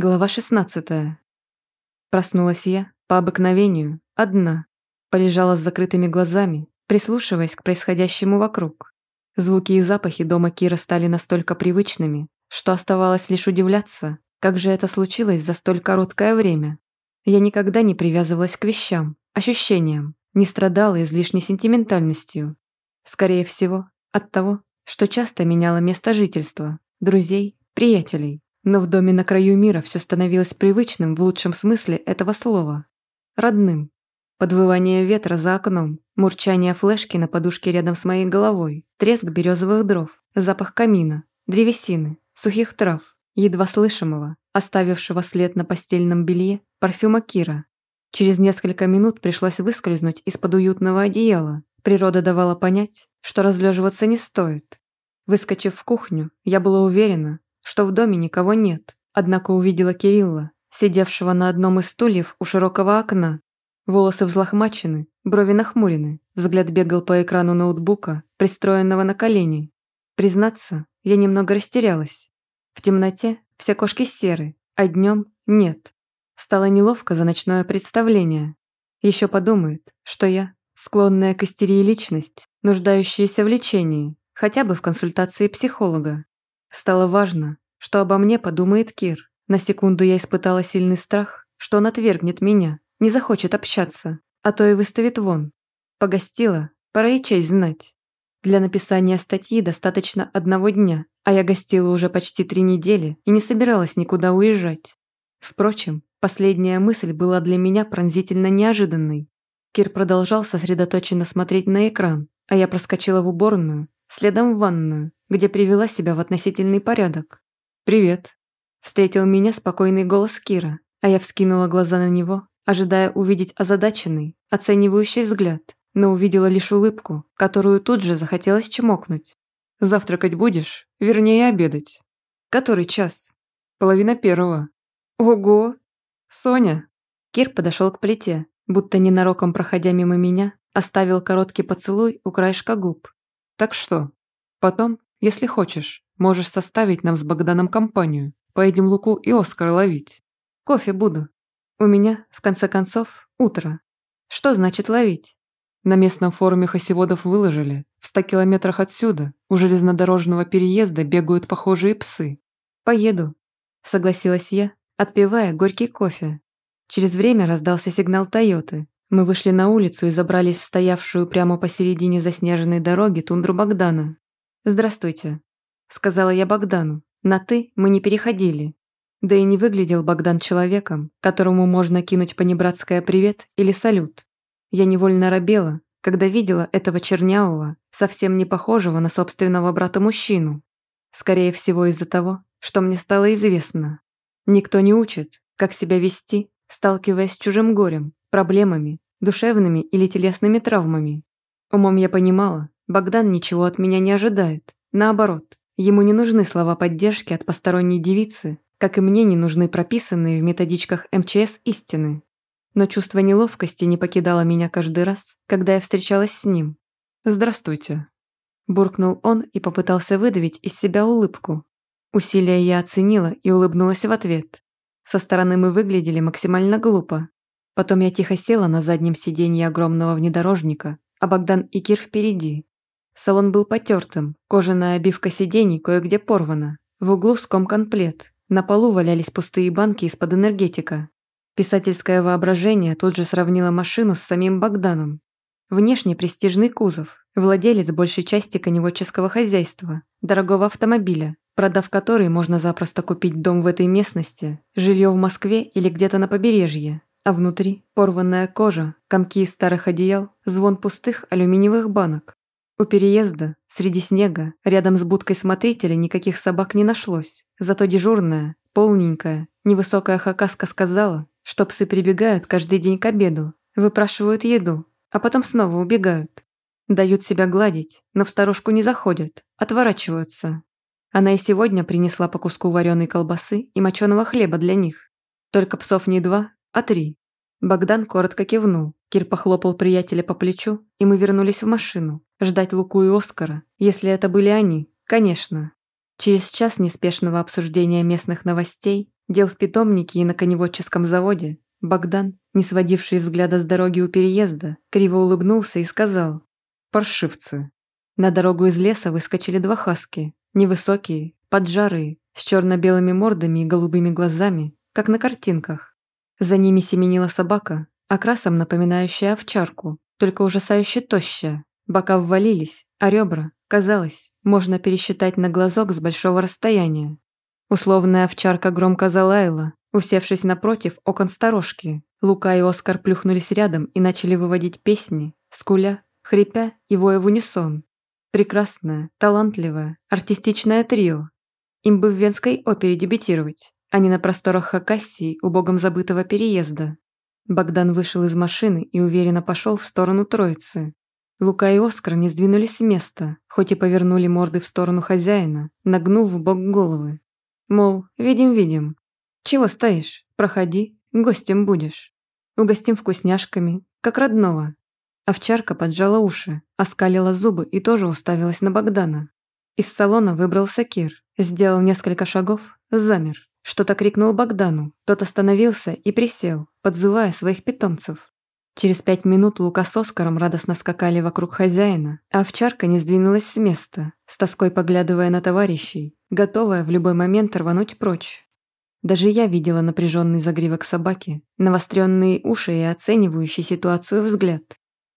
Глава 16. Проснулась я, по обыкновению, одна. Полежала с закрытыми глазами, прислушиваясь к происходящему вокруг. Звуки и запахи дома Кира стали настолько привычными, что оставалось лишь удивляться, как же это случилось за столь короткое время. Я никогда не привязывалась к вещам, ощущениям, не страдала излишней сентиментальностью. Скорее всего, от того, что часто меняла место жительства, друзей, приятелей. Но в доме на краю мира все становилось привычным в лучшем смысле этого слова. Родным. Подвывание ветра за окном, мурчание флешки на подушке рядом с моей головой, треск березовых дров, запах камина, древесины, сухих трав, едва слышимого, оставившего след на постельном белье, парфюма Кира. Через несколько минут пришлось выскользнуть из-под уютного одеяла. Природа давала понять, что разлеживаться не стоит. Выскочив в кухню, я была уверена, что в доме никого нет, однако увидела Кирилла, сидевшего на одном из стульев у широкого окна. Волосы взлохмачены, брови нахмурены, взгляд бегал по экрану ноутбука, пристроенного на колени. Признаться, я немного растерялась. В темноте все кошки серы, а днем нет. Стало неловко за ночное представление. Еще подумает, что я, склонная к истерии личность, нуждающаяся в лечении, хотя бы в консультации психолога. Стало важно, что обо мне подумает Кир. На секунду я испытала сильный страх, что он отвергнет меня, не захочет общаться, а то и выставит вон. Погостила, пора и честь знать. Для написания статьи достаточно одного дня, а я гостила уже почти три недели и не собиралась никуда уезжать. Впрочем, последняя мысль была для меня пронзительно неожиданной. Кир продолжал сосредоточенно смотреть на экран, а я проскочила в уборную следом в ванную, где привела себя в относительный порядок. «Привет!» Встретил меня спокойный голос Кира, а я вскинула глаза на него, ожидая увидеть озадаченный, оценивающий взгляд, но увидела лишь улыбку, которую тут же захотелось чмокнуть. «Завтракать будешь? Вернее, обедать». «Который час?» «Половина первого». «Ого!» «Соня!» Кир подошел к плите, будто ненароком проходя мимо меня, оставил короткий поцелуй у краешка губ так что, потом, если хочешь, можешь составить нам с Богданом компанию. Поедем Луку и Оскара ловить. Кофе буду. У меня, в конце концов, утро. Что значит ловить? На местном форуме хосеводов выложили. В ста километрах отсюда, у железнодорожного переезда, бегают похожие псы. Поеду. Согласилась я, отпивая горький кофе. Через время раздался сигнал «Тойоты», мы вышли на улицу и забрались в стоявшую прямо посередине заснеженной дороги тундру Богдана. «Здравствуйте», — сказала я Богдану. «На «ты» мы не переходили». Да и не выглядел Богдан человеком, которому можно кинуть понебратское «привет» или «салют». Я невольно робела, когда видела этого чернявого, совсем не похожего на собственного брата-мужчину. Скорее всего из-за того, что мне стало известно. Никто не учит, как себя вести, сталкиваясь с чужим горем, проблемами, душевными или телесными травмами. Умом я понимала, Богдан ничего от меня не ожидает. Наоборот, ему не нужны слова поддержки от посторонней девицы, как и мне не нужны прописанные в методичках МЧС истины. Но чувство неловкости не покидало меня каждый раз, когда я встречалась с ним. «Здравствуйте», – буркнул он и попытался выдавить из себя улыбку. Усилия я оценила и улыбнулась в ответ. Со стороны мы выглядели максимально глупо, Потом я тихо села на заднем сиденье огромного внедорожника, а Богдан и Кир впереди. Салон был потертым, кожаная обивка сидений кое-где порвана, в углу скомкан плед, на полу валялись пустые банки из-под энергетика. Писательское воображение тут же сравнило машину с самим Богданом. Внешне престижный кузов, владелец большей части коневодческого хозяйства, дорогого автомобиля, продав который можно запросто купить дом в этой местности, жилье в Москве или где-то на побережье, а внутри порванная кожа, комки из старых одеял, звон пустых алюминиевых банок. У переезда, среди снега, рядом с будкой смотрителя никаких собак не нашлось. Зато дежурная, полненькая, невысокая хакаска сказала, что псы прибегают каждый день к обеду, выпрашивают еду, а потом снова убегают. Дают себя гладить, но в сторожку не заходят, отворачиваются. Она и сегодня принесла по куску вареной колбасы и моченого хлеба для них. Только псов не два, а три». Богдан коротко кивнул. Кир похлопал приятеля по плечу, и мы вернулись в машину. Ждать Луку и Оскара, если это были они, конечно. Через час неспешного обсуждения местных новостей, дел в питомнике и на коневодческом заводе, Богдан, не сводивший взгляда с дороги у переезда, криво улыбнулся и сказал «Паршивцы». На дорогу из леса выскочили два хаски, невысокие, поджарые, с черно-белыми мордами и голубыми глазами, как на картинках. За ними семенила собака, а окрасом напоминающая овчарку, только ужасающе тощая. Бока ввалились, а ребра, казалось, можно пересчитать на глазок с большого расстояния. Условная овчарка громко залаяла, усевшись напротив окон сторожки. Лука и Оскар плюхнулись рядом и начали выводить песни, скуля, хрипя и воя в унисон. Прекрасное, талантливое, артистичное трио. Им бы в Венской опере дебютировать а не на просторах Хакассии, убогом забытого переезда. Богдан вышел из машины и уверенно пошел в сторону Троицы. Лука и Оскар не сдвинулись с места, хоть и повернули морды в сторону хозяина, нагнув в бок головы. Мол, видим-видим. Чего стоишь? Проходи, гостем будешь. Угостим вкусняшками, как родного. Овчарка поджала уши, оскалила зубы и тоже уставилась на Богдана. Из салона выбрался Кир, сделал несколько шагов, замер. Что-то крикнул Богдану, тот остановился и присел, подзывая своих питомцев. Через пять минут Лука с Оскаром радостно скакали вокруг хозяина, а овчарка не сдвинулась с места, с тоской поглядывая на товарищей, готовая в любой момент рвануть прочь. Даже я видела напряженный загривок собаки, навостренные уши и оценивающий ситуацию взгляд.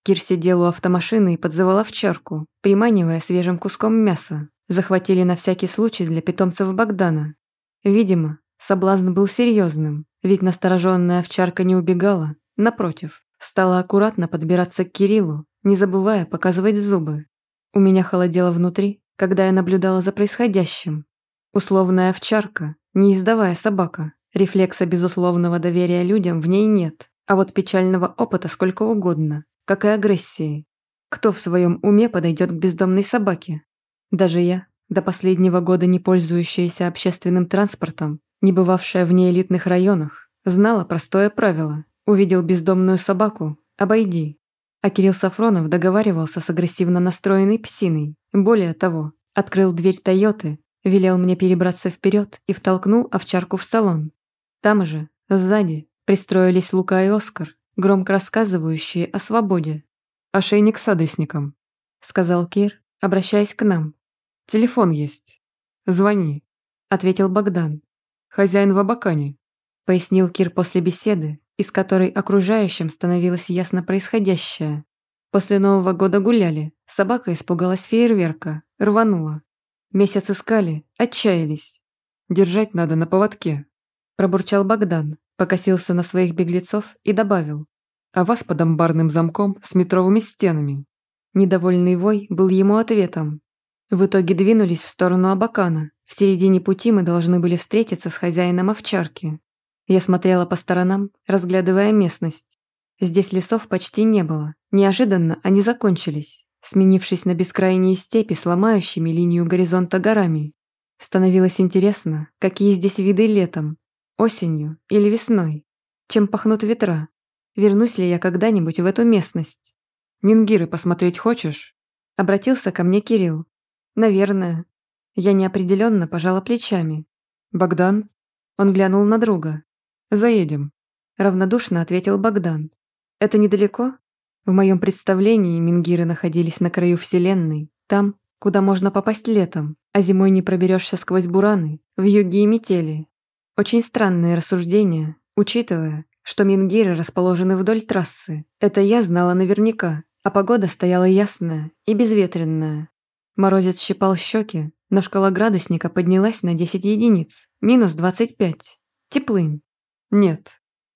Кир сидел у автомашины и подзывал овчарку, приманивая свежим куском мяса. Захватили на всякий случай для питомцев Богдана. Видимо, Соблазн был серьезным, ведь настороженная овчарка не убегала, напротив, стала аккуратно подбираться к Кириллу, не забывая показывать зубы. У меня холодело внутри, когда я наблюдала за происходящим. Условная овчарка, неиздавая собака, рефлекса безусловного доверия людям в ней нет, а вот печального опыта сколько угодно, как и агрессии. Кто в своем уме подойдет к бездомной собаке? Даже я, до последнего года не пользующаяся общественным транспортом, не бывавшая в неэлитных районах, знала простое правило. Увидел бездомную собаку – обойди. А Кирилл Сафронов договаривался с агрессивно настроенной псиной. Более того, открыл дверь «Тойоты», велел мне перебраться вперед и втолкнул овчарку в салон. Там же, сзади, пристроились Лука и Оскар, громко рассказывающие о свободе. «Ошейник с адресником», – сказал Кир, обращаясь к нам. «Телефон есть. Звони», – ответил Богдан хозяин в Абакане», — пояснил Кир после беседы, из которой окружающим становилось ясно происходящее. После Нового года гуляли, собака испугалась фейерверка, рванула. Месяц искали, отчаялись. «Держать надо на поводке», — пробурчал Богдан, покосился на своих беглецов и добавил. «А вас под амбарным замком с метровыми стенами». Недовольный вой был ему ответом. В итоге двинулись в сторону Абакана, в середине пути мы должны были встретиться с хозяином овчарки. Я смотрела по сторонам, разглядывая местность. Здесь лесов почти не было. Неожиданно они закончились, сменившись на бескрайние степи с ломающими линию горизонта горами. Становилось интересно, какие здесь виды летом, осенью или весной. Чем пахнут ветра? Вернусь ли я когда-нибудь в эту местность? «Мингиры посмотреть хочешь?» Обратился ко мне Кирилл. «Наверное. Я неопределенно пожала плечами. «Богдан?» Он глянул на друга. «Заедем», – равнодушно ответил Богдан. «Это недалеко?» В моем представлении мингиры находились на краю Вселенной, там, куда можно попасть летом, а зимой не проберешься сквозь бураны, в юге и метели. Очень странное рассуждение, учитывая, что мингиры расположены вдоль трассы. Это я знала наверняка, а погода стояла ясная и безветренная. Морозец щипал щеки, но шкала градусника поднялась на 10 единиц, минус 25. Теплынь. Нет.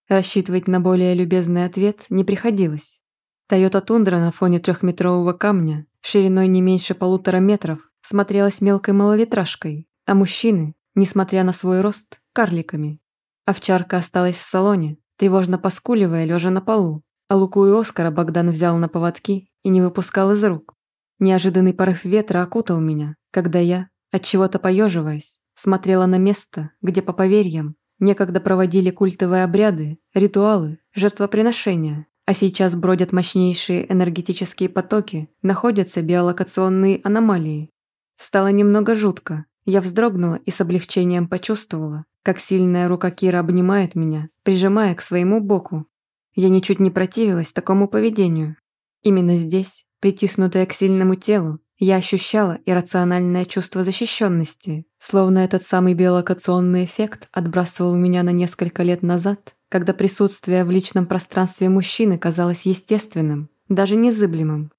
Рассчитывать на более любезный ответ не приходилось. Тойота Тундра на фоне трехметрового камня, шириной не меньше полутора метров, смотрелась мелкой малолитражкой, а мужчины, несмотря на свой рост, карликами. Овчарка осталась в салоне, тревожно поскуливая, лежа на полу, а Луку и Оскара Богдан взял на поводки и не выпускал из рук. Неожиданный порыв ветра окутал меня, когда я, от чего то поеживаясь, смотрела на место, где, по поверьям, некогда проводили культовые обряды, ритуалы, жертвоприношения, а сейчас бродят мощнейшие энергетические потоки, находятся биолокационные аномалии. Стало немного жутко, я вздрогнула и с облегчением почувствовала, как сильная рука Кира обнимает меня, прижимая к своему боку. Я ничуть не противилась такому поведению. Именно здесь, Притиснутая к сильному телу, я ощущала иррациональное чувство защищенности, словно этот самый биолокационный эффект отбрасывал меня на несколько лет назад, когда присутствие в личном пространстве мужчины казалось естественным, даже незыблемым.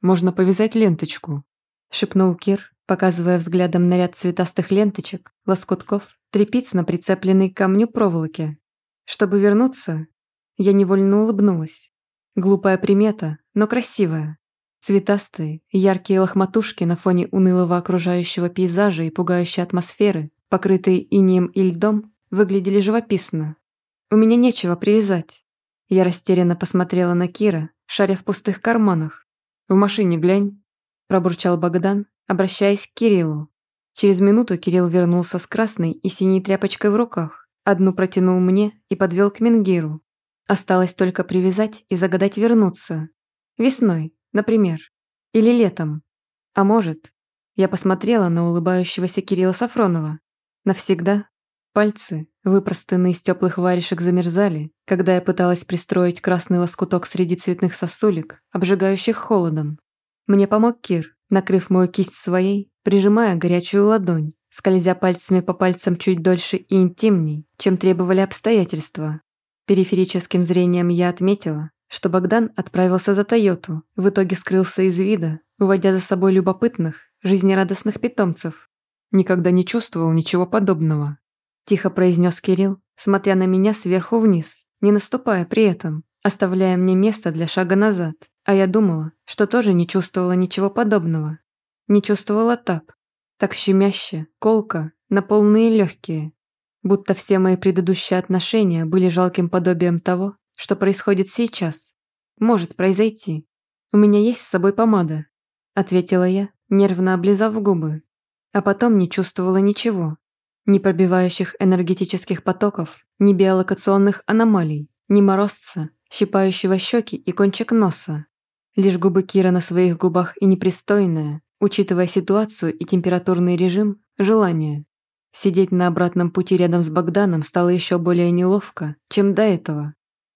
«Можно повязать ленточку», — шепнул Кир, показывая взглядом на ряд цветастых ленточек, лоскутков, трепиц на прицепленной к камню проволоке. Чтобы вернуться, я невольно улыбнулась. Глупая примета, но красивая. Цветастые, яркие лохматушки на фоне унылого окружающего пейзажа и пугающей атмосферы, покрытые инеем и льдом, выглядели живописно. У меня нечего привязать. Я растерянно посмотрела на Кира, шаря в пустых карманах. «В машине глянь», – пробурчал Богдан, обращаясь к Кириллу. Через минуту Кирилл вернулся с красной и синей тряпочкой в руках. Одну протянул мне и подвел к Менгиру. Осталось только привязать и загадать вернуться. Весной, например, или летом. А может, я посмотрела на улыбающегося Кирилла Сафронова. Навсегда. Пальцы, выпростанные из теплых варежек, замерзали, когда я пыталась пристроить красный лоскуток среди цветных сосулек, обжигающих холодом. Мне помог Кир, накрыв мою кисть своей, прижимая горячую ладонь, скользя пальцами по пальцам чуть дольше и интимней, чем требовали обстоятельства. Периферическим зрением я отметила, что Богдан отправился за Тойоту, в итоге скрылся из вида, уводя за собой любопытных, жизнерадостных питомцев. Никогда не чувствовал ничего подобного. Тихо произнес Кирилл, смотря на меня сверху вниз, не наступая при этом, оставляя мне место для шага назад. А я думала, что тоже не чувствовала ничего подобного. Не чувствовала так. Так щемяще, колко, на полные легкие. Будто все мои предыдущие отношения были жалким подобием того, что происходит сейчас, может произойти. У меня есть с собой помада», — ответила я, нервно облизав губы. А потом не чувствовала ничего. Ни пробивающих энергетических потоков, ни биолокационных аномалий, ни морозца, щипающего щеки и кончик носа. Лишь губы Кира на своих губах и непристойное, учитывая ситуацию и температурный режим, желание. Сидеть на обратном пути рядом с Богданом стало еще более неловко, чем до этого.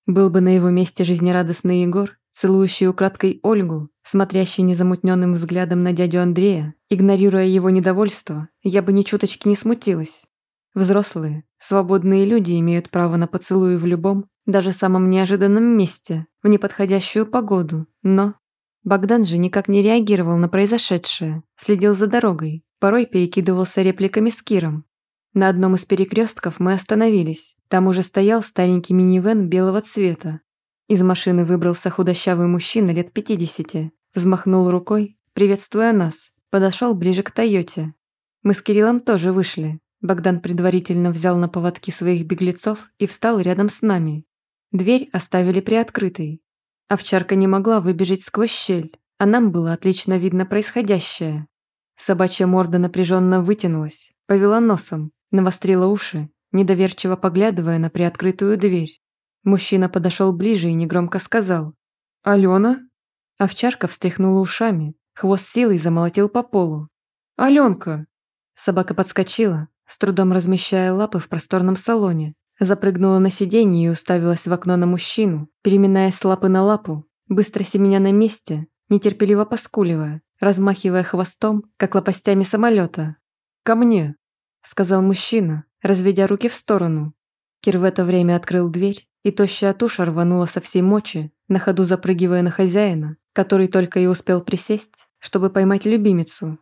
Был бы на его месте жизнерадостный Егор, целующий украдкой Ольгу, смотрящий незамутненным взглядом на дядю Андрея, игнорируя его недовольство, я бы ни чуточки не смутилась. Взрослые, свободные люди имеют право на поцелуй в любом, даже самом неожиданном месте, в неподходящую погоду, но... Богдан же никак не реагировал на произошедшее, следил за дорогой, порой перекидывался репликами с Киром, на одном из перекрестков мы остановились. Там уже стоял старенький минивэн белого цвета. Из машины выбрался худощавый мужчина лет 50. Взмахнул рукой, приветствуя нас. Подошел ближе к Тойоте. Мы с Кириллом тоже вышли. Богдан предварительно взял на поводки своих беглецов и встал рядом с нами. Дверь оставили приоткрытой. Овчарка не могла выбежать сквозь щель, а нам было отлично видно происходящее. Собачья морда напряженно вытянулась, повела носом, Навострила уши, недоверчиво поглядывая на приоткрытую дверь. Мужчина подошел ближе и негромко сказал. «Алена?» Овчарка встряхнула ушами, хвост силой замолотил по полу. «Аленка!» Собака подскочила, с трудом размещая лапы в просторном салоне. Запрыгнула на сиденье и уставилась в окно на мужчину, переминаясь с лапы на лапу, быстро семеня на месте, нетерпеливо поскуливая, размахивая хвостом, как лопастями самолета. «Ко мне!» сказал мужчина, разведя руки в сторону. Кир в это время открыл дверь, и тощая туша рванула со всей мочи, на ходу запрыгивая на хозяина, который только и успел присесть, чтобы поймать любимицу.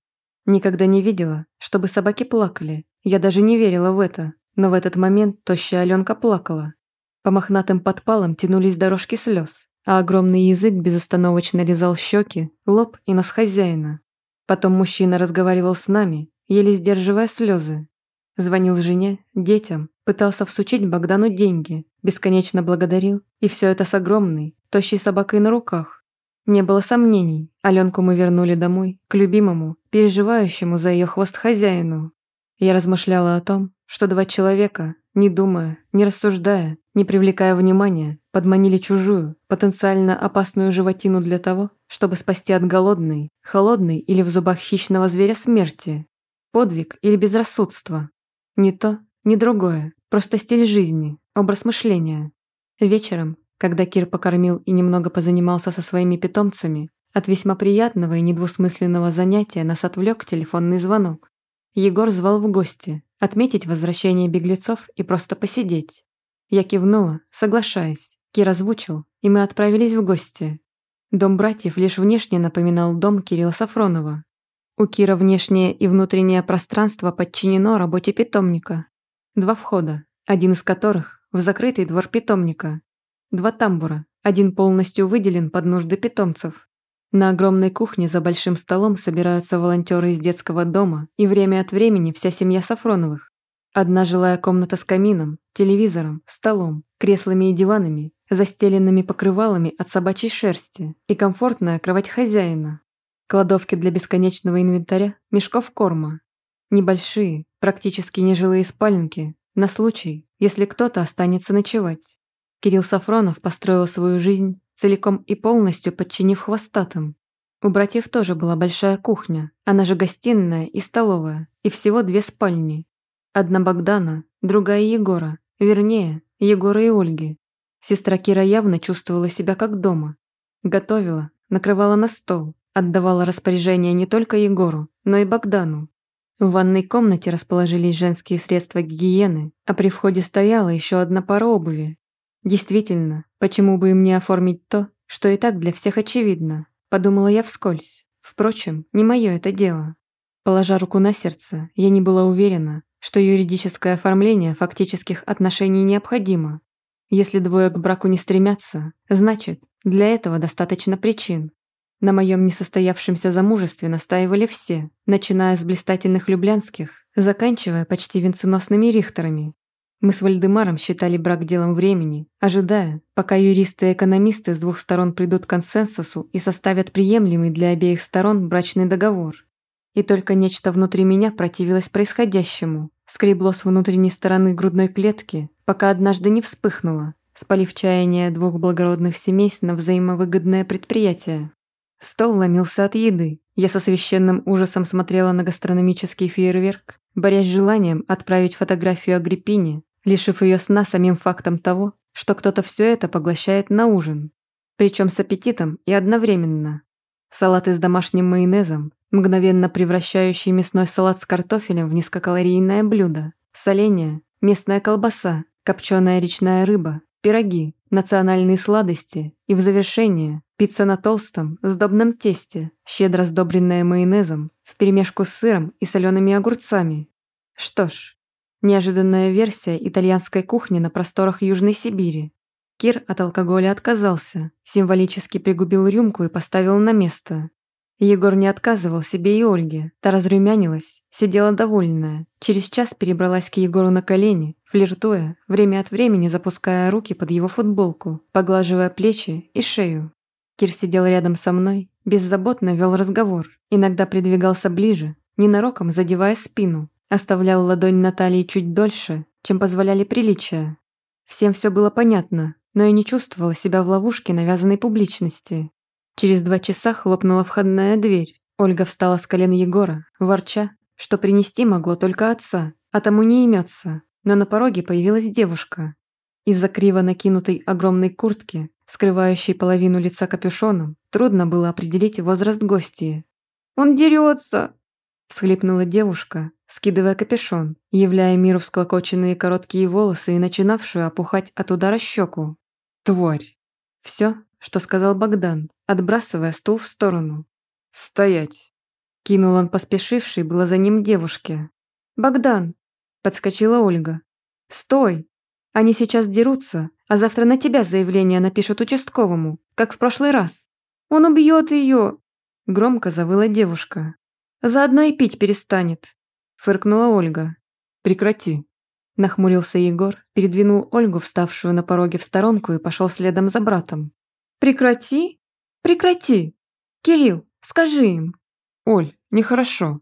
Никогда не видела, чтобы собаки плакали. Я даже не верила в это, но в этот момент тощая Аленка плакала. По мохнатым подпалам тянулись дорожки слез, а огромный язык безостановочно лизал щеки, лоб и нос хозяина. Потом мужчина разговаривал с нами, еле сдерживая слезы. Звонил жене, детям, пытался всучить Богдану деньги, бесконечно благодарил, и все это с огромной, тощей собакой на руках. Не было сомнений, Аленку мы вернули домой, к любимому, переживающему за ее хвост хозяину. Я размышляла о том, что два человека, не думая, не рассуждая, не привлекая внимания, подманили чужую, потенциально опасную животину для того, чтобы спасти от голодной, холодной или в зубах хищного зверя смерти. Подвиг или безрассудство. Не то, не другое, просто стиль жизни, образ мышления. Вечером, когда Кир покормил и немного позанимался со своими питомцами, от весьма приятного и недвусмысленного занятия нас отвлек телефонный звонок. Егор звал в гости, отметить возвращение беглецов и просто посидеть. Я кивнула, соглашаясь. Кир озвучил, и мы отправились в гости. Дом братьев лишь внешне напоминал дом Кирилла Сафронова, у Кира внешнее и внутреннее пространство подчинено работе питомника. Два входа, один из которых в закрытый двор питомника. Два тамбура, один полностью выделен под нужды питомцев. На огромной кухне за большим столом собираются волонтеры из детского дома и время от времени вся семья Сафроновых. Одна жилая комната с камином, телевизором, столом, креслами и диванами, застеленными покрывалами от собачьей шерсти и комфортная кровать хозяина. Кладовки для бесконечного инвентаря, мешков корма. Небольшие, практически нежилые спаленки на случай, если кто-то останется ночевать. Кирилл Сафронов построил свою жизнь, целиком и полностью подчинив хвостатым. У братьев тоже была большая кухня, она же гостиная и столовая, и всего две спальни. Одна Богдана, другая Егора, вернее, Егора и Ольги. Сестра Кира явно чувствовала себя как дома. Готовила, накрывала на стол, Отдавала распоряжение не только Егору, но и Богдану. В ванной комнате расположились женские средства гигиены, а при входе стояла еще одна пара обуви. Действительно, почему бы им не оформить то, что и так для всех очевидно, подумала я вскользь. Впрочем, не мое это дело. Положа руку на сердце, я не была уверена, что юридическое оформление фактических отношений необходимо. Если двое к браку не стремятся, значит, для этого достаточно причин. На моем несостоявшемся замужестве настаивали все, начиная с блистательных люблянских, заканчивая почти венценосными рихтерами. Мы с Вальдемаром считали брак делом времени, ожидая, пока юристы и экономисты с двух сторон придут к консенсусу и составят приемлемый для обеих сторон брачный договор. И только нечто внутри меня противилось происходящему, скребло с внутренней стороны грудной клетки, пока однажды не вспыхнуло, спалив чаяние двух благородных семейств на взаимовыгодное предприятие. Стол ломился от еды. Я со священным ужасом смотрела на гастрономический фейерверк, борясь с желанием отправить фотографию Агриппине, лишив ее сна самим фактом того, что кто-то все это поглощает на ужин. Причем с аппетитом и одновременно. Салаты с домашним майонезом, мгновенно превращающий мясной салат с картофелем в низкокалорийное блюдо, соленья, местная колбаса, копченая речная рыба, пироги, национальные сладости и в завершение пицца на толстом, сдобном тесте, щедро сдобренная майонезом, вперемешку с сыром и солеными огурцами. Что ж, неожиданная версия итальянской кухни на просторах Южной Сибири. Кир от алкоголя отказался, символически пригубил рюмку и поставил на место. Егор не отказывал себе и Ольге, та разрумянилась, сидела довольная, через час перебралась к Егору на колени, флиртуя, время от времени запуская руки под его футболку, поглаживая плечи и шею. Кир сидел рядом со мной, беззаботно вел разговор, иногда придвигался ближе, ненароком задевая спину, оставлял ладонь Натальи чуть дольше, чем позволяли приличия. Всем все было понятно, но я не чувствовала себя в ловушке навязанной публичности. Через два часа хлопнула входная дверь. Ольга встала с колен Егора, ворча, что принести могло только отца, а тому не имется но на пороге появилась девушка. Из-за криво накинутой огромной куртки, скрывающей половину лица капюшоном, трудно было определить возраст гостей. «Он дерется!» – всхлипнула девушка, скидывая капюшон, являя миру всклокоченные короткие волосы и начинавшую опухать от удара щеку. «Тварь!» Все, что сказал Богдан, отбрасывая стул в сторону. «Стоять!» Кинул он поспешивший было за ним девушке. «Богдан, подскочила Ольга. «Стой! Они сейчас дерутся, а завтра на тебя заявление напишут участковому, как в прошлый раз. Он убьет ее!» Громко завыла девушка. «Заодно и пить перестанет», – фыркнула Ольга. «Прекрати», – нахмурился Егор, передвинул Ольгу, вставшую на пороге в сторонку, и пошел следом за братом. «Прекрати? Прекрати! Кирилл, скажи им!» «Оль, нехорошо»,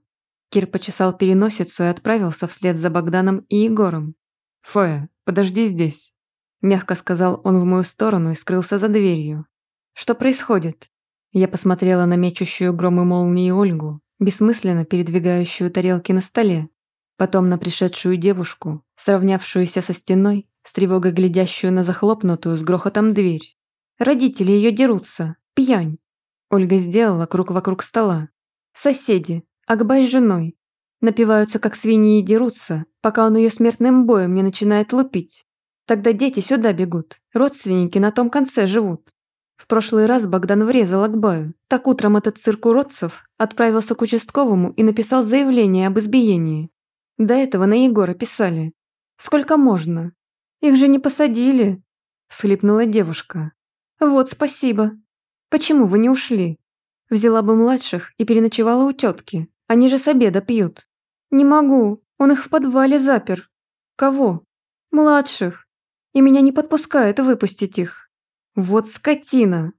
Кир почесал переносицу и отправился вслед за Богданом и Егором. «Фоя, подожди здесь», – мягко сказал он в мою сторону и скрылся за дверью. «Что происходит?» Я посмотрела на мечущую громы молнии Ольгу, бессмысленно передвигающую тарелки на столе, потом на пришедшую девушку, сравнявшуюся со стеной, с тревогой глядящую на захлопнутую с грохотом дверь. «Родители ее дерутся! Пьянь!» Ольга сделала круг вокруг стола. «Соседи! Акбай с женой. Напиваются, как свиньи, и дерутся, пока он ее смертным боем не начинает лупить. Тогда дети сюда бегут, родственники на том конце живут. В прошлый раз Богдан врезал Акбаю. Так утром этот цирк уродцев отправился к участковому и написал заявление об избиении. До этого на Егора писали. «Сколько можно? Их же не посадили!» – схлипнула девушка. «Вот, спасибо. Почему вы не ушли?» Взяла бы младших и переночевала у тетки. Они же с обеда пьют. Не могу, он их в подвале запер. Кого? Младших. И меня не подпускает выпустить их. Вот скотина!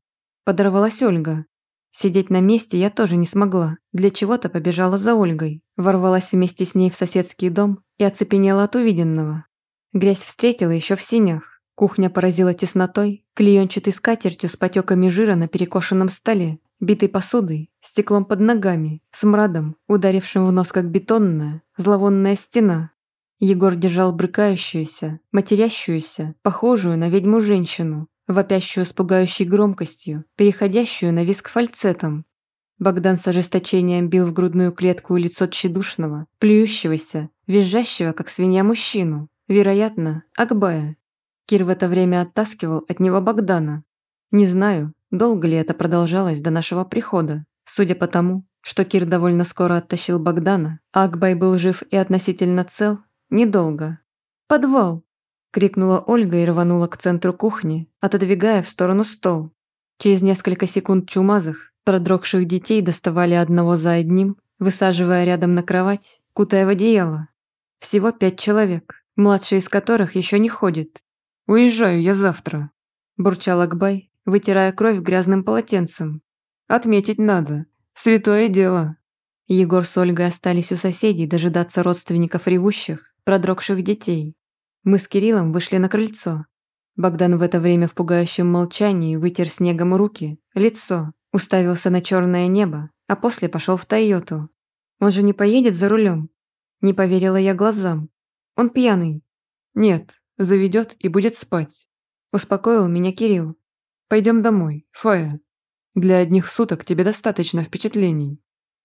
Подорвалась Ольга. Сидеть на месте я тоже не смогла. Для чего-то побежала за Ольгой, ворвалась вместе с ней в соседский дом и оцепенела от увиденного. Грязь встретила еще в синях. Кухня поразила теснотой, клеенчатой скатертью с потеками жира на перекошенном столе, битой посудой, стеклом под ногами, с мрадом, ударившим в нос как бетонная, зловонная стена. Егор держал брыкающуюся, матерящуюся, похожую на ведьму женщину, вопящую с пугающей громкостью, переходящую на виск фальцетом. Богдан с ожесточением бил в грудную клетку и лицо тщедушного, плюющегося, визжащего, как свинья, мужчину, вероятно, Акбая. Кир в это время оттаскивал от него Богдана. Не знаю, долго ли это продолжалось до нашего прихода, Судя по тому, что Кир довольно скоро оттащил Богдана, а Акбай был жив и относительно цел, недолго. «Подвал!» – крикнула Ольга и рванула к центру кухни, отодвигая в сторону стол. Через несколько секунд чумазых, продрогших детей доставали одного за одним, высаживая рядом на кровать, кутая в одеяло. Всего пять человек, младший из которых еще не ходит. «Уезжаю я завтра», – бурчал Акбай, вытирая кровь грязным полотенцем. Отметить надо. Святое дело». Егор с Ольгой остались у соседей дожидаться родственников ревущих, продрогших детей. Мы с Кириллом вышли на крыльцо. Богдан в это время в пугающем молчании вытер снегом руки, лицо, уставился на черное небо, а после пошел в Тойоту. Он же не поедет за рулем. Не поверила я глазам. Он пьяный. Нет, заведет и будет спать. Успокоил меня Кирилл. Пойдем домой, Фая. Для одних суток тебе достаточно впечатлений».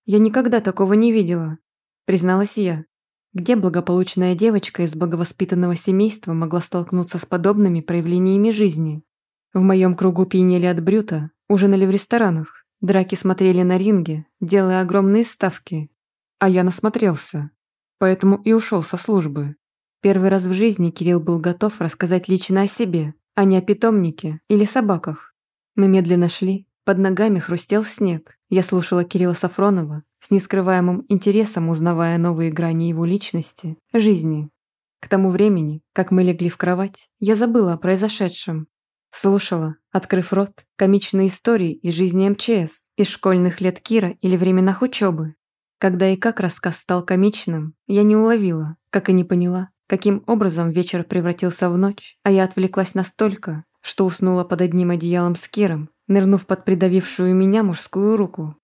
«Я никогда такого не видела», – призналась я. Где благополучная девочка из благовоспитанного семейства могла столкнуться с подобными проявлениями жизни? В моем кругу пьянели от брюта, ужинали в ресторанах, драки смотрели на ринге, делая огромные ставки. А я насмотрелся, поэтому и ушел со службы. Первый раз в жизни Кирилл был готов рассказать лично о себе, а не о питомнике или собаках. Мы медленно шли, под ногами хрустел снег. Я слушала Кирилла Сафронова, с нескрываемым интересом узнавая новые грани его личности, жизни. К тому времени, как мы легли в кровать, я забыла о произошедшем. Слушала, открыв рот, комичные истории из жизни МЧС, из школьных лет Кира или временах учебы. Когда и как рассказ стал комичным, я не уловила, как и не поняла, каким образом вечер превратился в ночь, а я отвлеклась настолько, что уснула под одним одеялом с Киром, нырнув под придавившую меня мужскую руку.